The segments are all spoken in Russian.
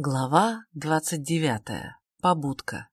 Глава двадцать девятая. Побудка.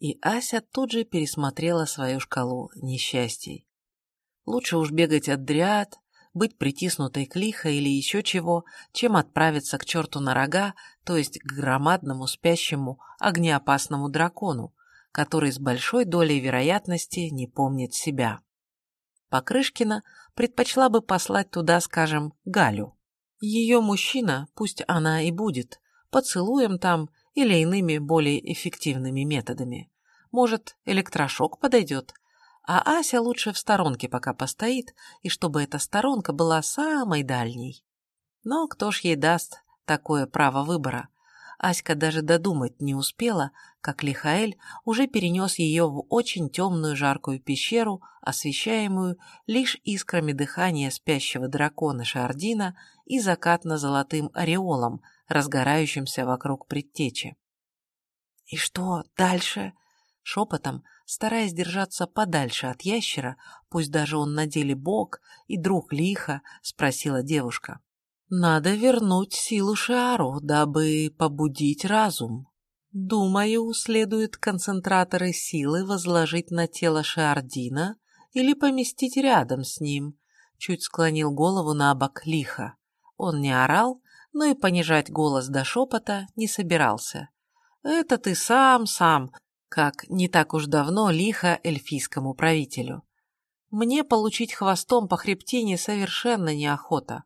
И Ася тут же пересмотрела свою шкалу несчастий. Лучше уж бегать от дриад, быть притиснутой к лихо или еще чего, чем отправиться к черту на рога, то есть к громадному спящему огнеопасному дракону, который с большой долей вероятности не помнит себя. Покрышкина предпочла бы послать туда, скажем, Галю. Ее мужчина, пусть она и будет, поцелуем там или иными более эффективными методами. Может, электрошок подойдет, а Ася лучше в сторонке пока постоит, и чтобы эта сторонка была самой дальней. Но кто ж ей даст такое право выбора? Аська даже додумать не успела, как Лихаэль уже перенес ее в очень темную жаркую пещеру, освещаемую лишь искрами дыхания спящего дракона Шардина и закатно-золотым ореолом, разгорающимся вокруг предтечи. «И что дальше?» Шепотом, стараясь держаться подальше от ящера, пусть даже он на деле бог и друг лиха, спросила девушка. «Надо вернуть силу Шиару, дабы побудить разум. Думаю, следует концентраторы силы возложить на тело Шиардина или поместить рядом с ним», чуть склонил голову на бок лиха. Он не орал, но и понижать голос до шепота не собирался. «Это ты сам, сам, как не так уж давно лихо эльфийскому правителю. Мне получить хвостом по хребтине совершенно неохота».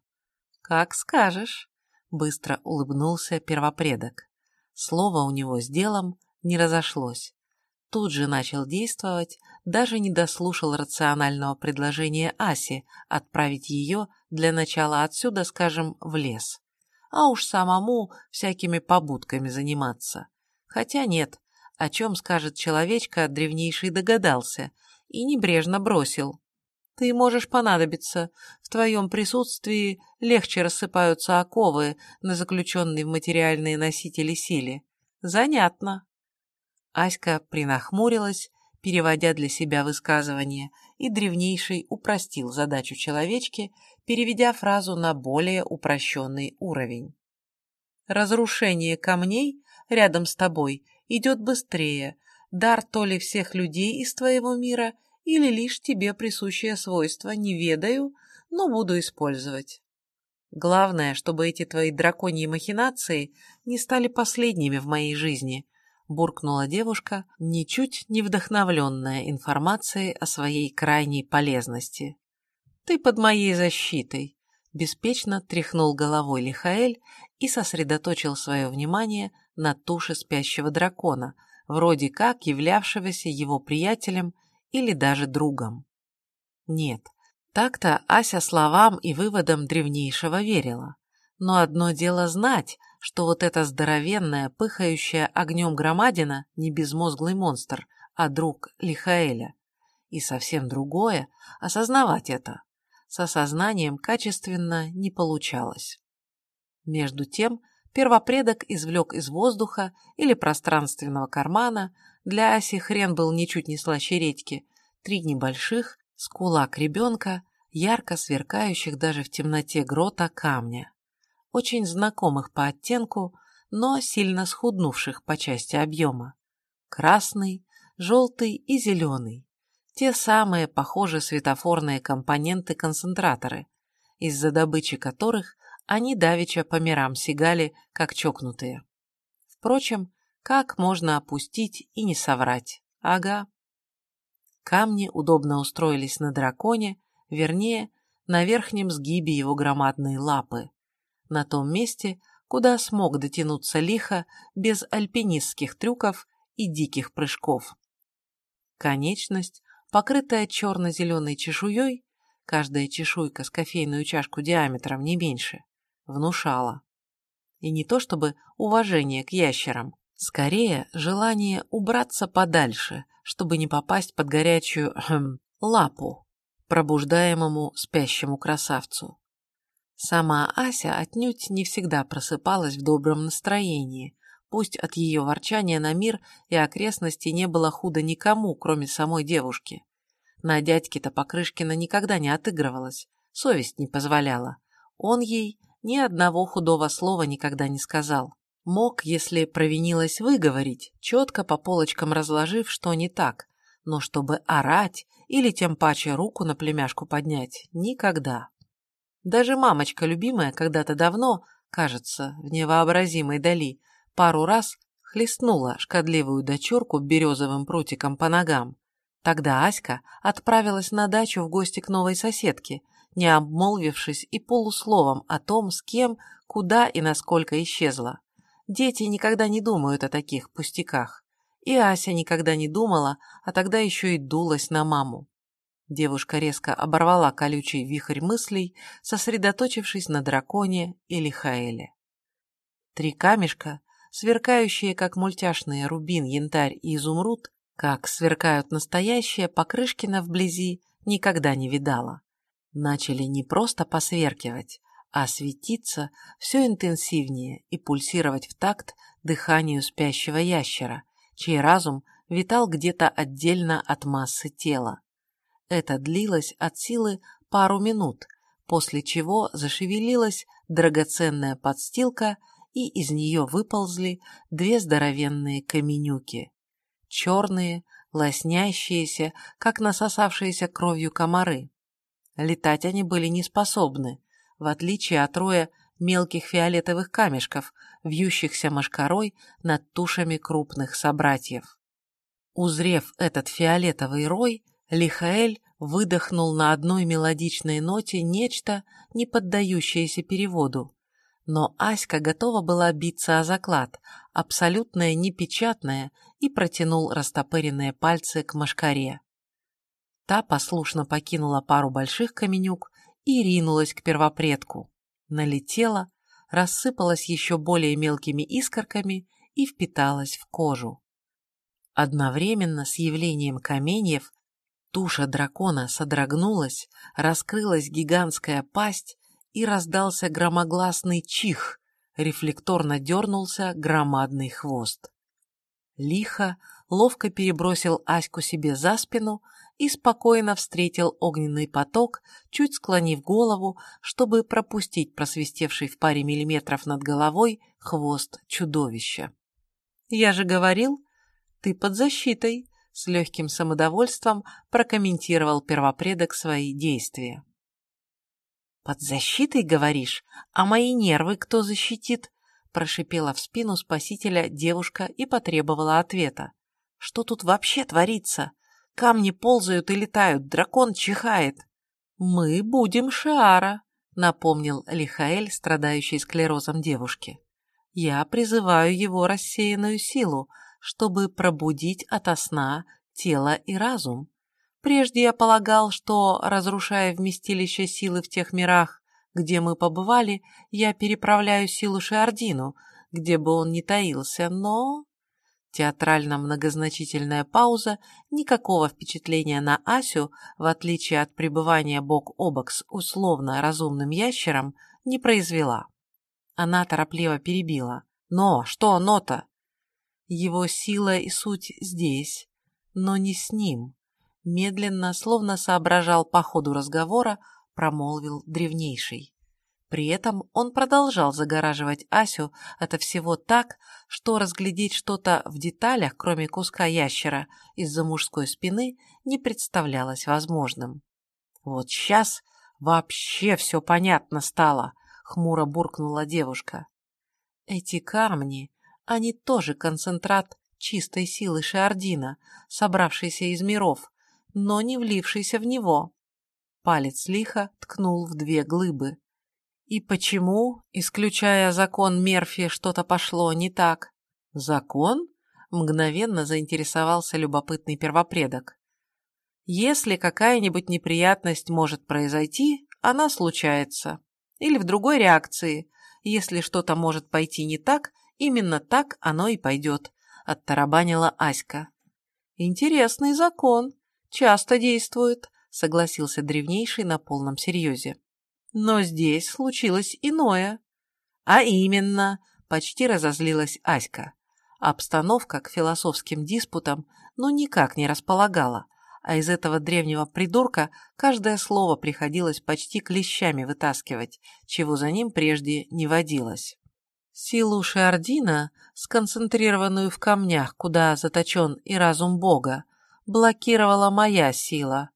«Как скажешь», — быстро улыбнулся первопредок. Слово у него с делом не разошлось. Тут же начал действовать, даже не дослушал рационального предложения Аси отправить ее для начала отсюда, скажем, в лес а уж самому всякими побудками заниматься. Хотя нет, о чем скажет человечка, древнейший догадался и небрежно бросил. Ты можешь понадобиться. В твоем присутствии легче рассыпаются оковы на заключенные в материальные носители силе. Занятно. Аська принахмурилась, переводя для себя высказывание, и древнейший упростил задачу человечки, переведя фразу на более упрощенный уровень. «Разрушение камней рядом с тобой идет быстрее, дар то ли всех людей из твоего мира, или лишь тебе присущее свойство, не ведаю, но буду использовать. Главное, чтобы эти твои драконьи махинации не стали последними в моей жизни, буркнула девушка, ничуть не вдохновленная информацией о своей крайней полезности. «Ты под моей защитой», — беспечно тряхнул головой Лихаэль и сосредоточил свое внимание на туше спящего дракона, вроде как являвшегося его приятелем или даже другом. Нет, так-то Ася словам и выводам древнейшего верила. Но одно дело знать, что вот эта здоровенная, пыхающая огнем громадина не безмозглый монстр, а друг Лихаэля. И совсем другое — осознавать это. С осознанием качественно не получалось. Между тем, первопредок извлек из воздуха или пространственного кармана, для оси хрен был ничуть не слаще редьки, три небольших, с кулак ребенка, ярко сверкающих даже в темноте грота камня очень знакомых по оттенку, но сильно схуднувших по части объема. Красный, желтый и зеленый. Те самые, похожие светофорные компоненты-концентраторы, из-за добычи которых они давеча по мирам сигали, как чокнутые. Впрочем, как можно опустить и не соврать? Ага. Камни удобно устроились на драконе, вернее, на верхнем сгибе его громадной лапы, на том месте, куда смог дотянуться лихо без альпинистских трюков и диких прыжков. Конечность, покрытая черно-зеленой чешуей, каждая чешуйка с кофейную чашку диаметром не меньше, внушала. И не то чтобы уважение к ящерам, скорее желание убраться подальше, чтобы не попасть под горячую хм, лапу, пробуждаемому спящему красавцу. Сама Ася отнюдь не всегда просыпалась в добром настроении, пусть от ее ворчания на мир и окрестности не было худо никому, кроме самой девушки. На дядьке-то Покрышкина никогда не отыгрывалась, совесть не позволяла. Он ей ни одного худого слова никогда не сказал. Мог, если провинилась, выговорить, четко по полочкам разложив, что не так, но чтобы орать или тем паче руку на племяшку поднять – никогда. Даже мамочка любимая когда-то давно, кажется, в невообразимой дали, пару раз хлестнула шкодливую дочурку березовым прутиком по ногам. Тогда Аська отправилась на дачу в гости к новой соседке, не обмолвившись и полусловом о том, с кем, куда и насколько исчезла. Дети никогда не думают о таких пустяках. И Ася никогда не думала, а тогда еще и дулась на маму. Девушка резко оборвала колючий вихрь мыслей, сосредоточившись на драконе и Лихаэле. Три камешка, сверкающие как мультяшные рубин, янтарь и изумруд, как сверкают настоящие, Покрышкина вблизи никогда не видала. Начали не просто посверкивать, а светиться все интенсивнее и пульсировать в такт дыханию спящего ящера, чей разум витал где-то отдельно от массы тела. Это длилось от силы пару минут, после чего зашевелилась драгоценная подстилка, и из нее выползли две здоровенные каменюки. Черные, лоснящиеся, как насосавшиеся кровью комары. Летать они были не способны, в отличие от роя мелких фиолетовых камешков, вьющихся мошкарой над тушами крупных собратьев. Узрев этот фиолетовый рой, Лихаэль выдохнул на одной мелодичной ноте нечто, не поддающееся переводу. Но Аська готова была биться о заклад, абсолютное непечатное, и протянул растопыренные пальцы к мошкаре. Та послушно покинула пару больших каменюк и ринулась к первопредку налетела, рассыпалась еще более мелкими искорками и впиталась в кожу. Одновременно с явлением каменьев туша дракона содрогнулась, раскрылась гигантская пасть и раздался громогласный чих, рефлекторно дернулся громадный хвост. Лихо ловко перебросил Аську себе за спину и спокойно встретил огненный поток, чуть склонив голову, чтобы пропустить просвистевший в паре миллиметров над головой хвост чудовища. «Я же говорил, ты под защитой», — с легким самодовольством прокомментировал первопредок свои действия. «Под защитой, говоришь? А мои нервы кто защитит?» Прошипела в спину спасителя девушка и потребовала ответа. «Что тут вообще творится? Камни ползают и летают, дракон чихает. Мы будем Шиара, напомнил Лихаэль, страдающий склерозом девушке. Я призываю его рассеянную силу, чтобы пробудить ото сна тело и разум. Прежде я полагал, что, разрушая вместилище силы в тех мирах, где мы побывали, я переправляю силу Шиардину, где бы он ни таился, но... Театрально-многозначительная пауза никакого впечатления на Асю, в отличие от пребывания бок о бок с условно разумным ящером, не произвела. Она торопливо перебила. «Но! Что но-то?» Его сила и суть здесь, но не с ним. Медленно, словно соображал по ходу разговора, промолвил древнейший. При этом он продолжал загораживать Асю от всего так, что разглядеть что-то в деталях, кроме куска ящера, из-за мужской спины не представлялось возможным. «Вот сейчас вообще все понятно стало», — хмуро буркнула девушка. «Эти камни, они тоже концентрат чистой силы Шиардина, собравшийся из миров, но не влившийся в него». Палец лихо ткнул в две глыбы. И почему, исключая закон Мерфи, что-то пошло не так? Закон? Мгновенно заинтересовался любопытный первопредок. Если какая-нибудь неприятность может произойти, она случается. Или в другой реакции. Если что-то может пойти не так, именно так оно и пойдет, оттарабанила Аська. Интересный закон. Часто действует, согласился древнейший на полном серьезе. Но здесь случилось иное. А именно, почти разозлилась Аська. Обстановка к философским диспутам ну никак не располагала, а из этого древнего придурка каждое слово приходилось почти клещами вытаскивать, чего за ним прежде не водилось. Силу Шиардина, сконцентрированную в камнях, куда заточен и разум Бога, блокировала моя сила.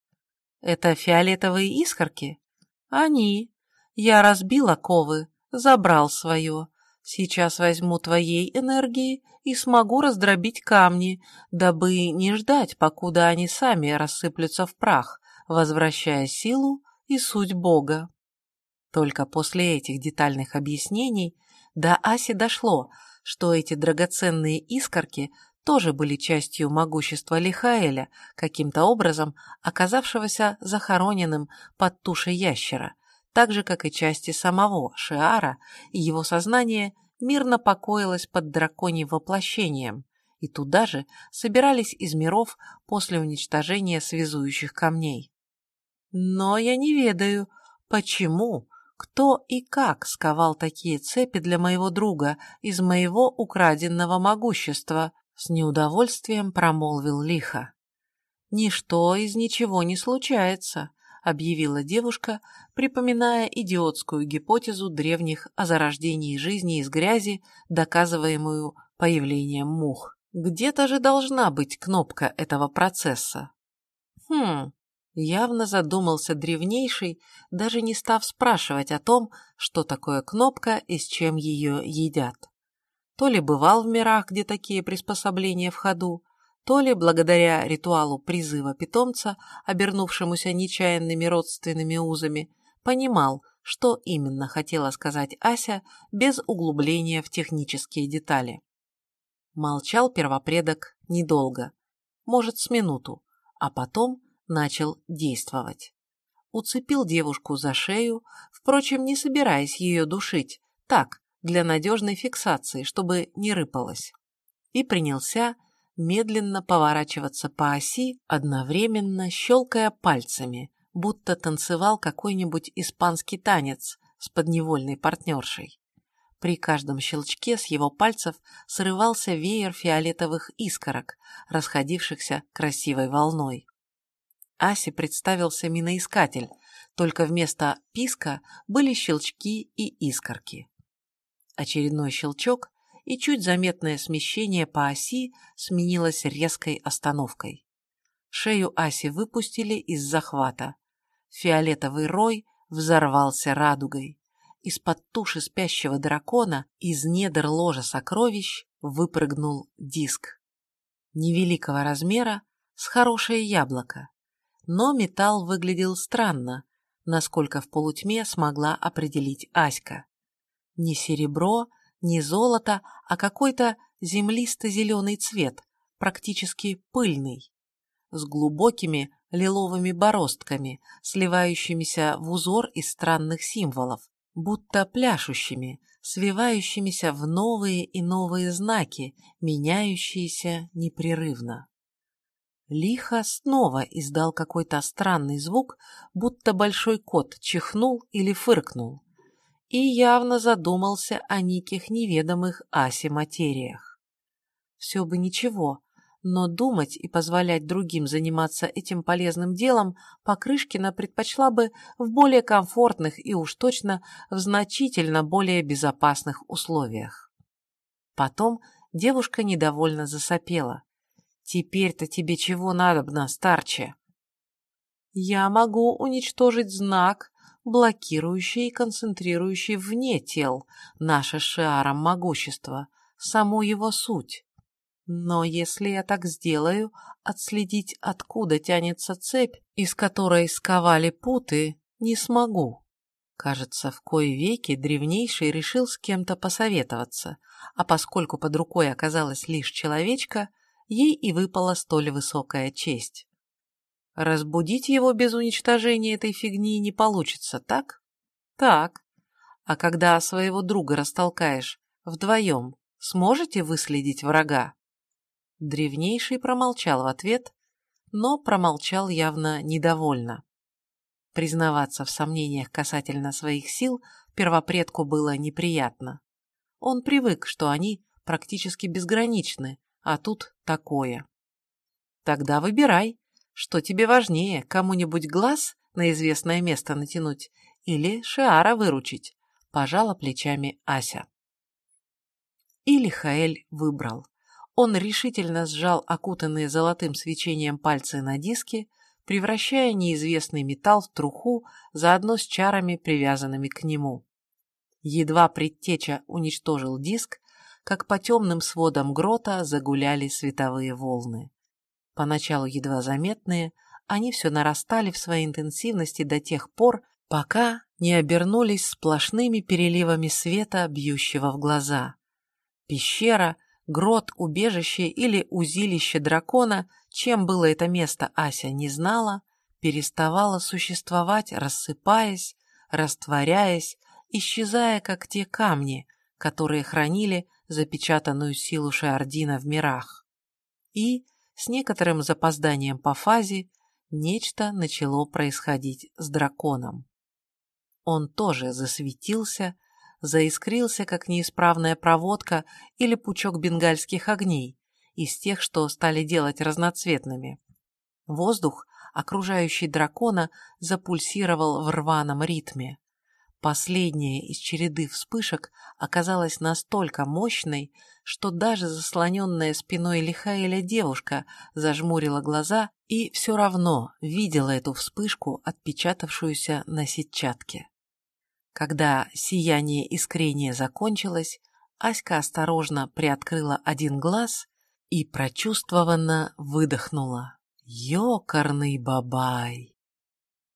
Это фиолетовые искорки? Они. Я разбил оковы, забрал свое. Сейчас возьму твоей энергии и смогу раздробить камни, дабы не ждать, покуда они сами рассыплются в прах, возвращая силу и суть Бога. Только после этих детальных объяснений до Аси дошло, что эти драгоценные искорки тоже были частью могущества Лихаэля, каким-то образом оказавшегося захороненным под тушей ящера, так же, как и части самого Шиара, и его сознание мирно покоилось под драконьим воплощением, и туда же собирались из миров после уничтожения связующих камней. Но я не ведаю, почему кто и как сковал такие цепи для моего друга из моего украденного могущества? С неудовольствием промолвил лихо. Ничто из ничего не случается, объявила девушка, припоминая идиотскую гипотезу древних о зарождении жизни из грязи, доказываемую появлением мух. Где-то же должна быть кнопка этого процесса. Хм, Явно задумался древнейший, даже не став спрашивать о том, что такое кнопка и с чем ее едят. То ли бывал в мирах, где такие приспособления в ходу, то ли, благодаря ритуалу призыва питомца, обернувшемуся нечаянными родственными узами, понимал, что именно хотела сказать Ася без углубления в технические детали. Молчал первопредок недолго, может, с минуту, а потом начал действовать. Уцепил девушку за шею, впрочем, не собираясь ее душить, так, для надежной фиксации, чтобы не рыпалась. И принялся медленно поворачиваться по оси, одновременно щелкая пальцами, будто танцевал какой-нибудь испанский танец с подневольной партнершей. При каждом щелчке с его пальцев срывался веер фиолетовых искорок, расходившихся красивой волной. Асе представился миноискатель, только вместо писка были щелчки и искорки. Очередной щелчок, и чуть заметное смещение по оси сменилось резкой остановкой. Шею Аси выпустили из захвата. Фиолетовый рой взорвался радугой. Из-под туши спящего дракона из недр ложа сокровищ выпрыгнул диск. Невеликого размера, с хорошее яблоко но металл выглядел странно, насколько в полутьме смогла определить Аська. Не серебро, не золото, а какой-то землисто-зеленый цвет, практически пыльный, с глубокими лиловыми бороздками, сливающимися в узор из странных символов, будто пляшущими, свивающимися в новые и новые знаки, меняющиеся непрерывно. Лихо снова издал какой-то странный звук, будто большой кот чихнул или фыркнул, и явно задумался о неких неведомых Асе материях. Все бы ничего, но думать и позволять другим заниматься этим полезным делом Покрышкина предпочла бы в более комфортных и уж точно в значительно более безопасных условиях. Потом девушка недовольно засопела. Теперь-то тебе чего надобно, старче? Я могу уничтожить знак, блокирующий и концентрирующий вне тел наше шиаром могущество, саму его суть. Но если я так сделаю, отследить, откуда тянется цепь, из которой сковали путы, не смогу. Кажется, в кое веки древнейший решил с кем-то посоветоваться, а поскольку под рукой оказалась лишь человечка, ей и выпала столь высокая честь. Разбудить его без уничтожения этой фигни не получится, так? Так. А когда своего друга растолкаешь вдвоем, сможете выследить врага? Древнейший промолчал в ответ, но промолчал явно недовольно. Признаваться в сомнениях касательно своих сил первопредку было неприятно. Он привык, что они практически безграничны, а тут такое. Тогда выбирай, что тебе важнее, кому-нибудь глаз на известное место натянуть или Шиара выручить, пожала плечами Ася. И Лихаэль выбрал. Он решительно сжал окутанные золотым свечением пальцы на диске, превращая неизвестный металл в труху заодно с чарами, привязанными к нему. Едва предтеча уничтожил диск, как по темным сводам грота загуляли световые волны. Поначалу едва заметные, они все нарастали в своей интенсивности до тех пор, пока не обернулись сплошными переливами света, бьющего в глаза. Пещера, грот, убежище или узилище дракона, чем было это место, Ася не знала, переставала существовать, рассыпаясь, растворяясь, исчезая, как те камни, которые хранили запечатанную силу Шиардина в мирах. И, с некоторым запозданием по фазе, нечто начало происходить с драконом. Он тоже засветился, заискрился, как неисправная проводка или пучок бенгальских огней, из тех, что стали делать разноцветными. Воздух, окружающий дракона, запульсировал в рваном ритме. Последняя из череды вспышек оказалась настолько мощной, что даже заслоненная спиной Лихаэля девушка зажмурила глаза и все равно видела эту вспышку, отпечатавшуюся на сетчатке. Когда сияние искрения закончилось, Аська осторожно приоткрыла один глаз и прочувствованно выдохнула. «Ёкарный бабай!»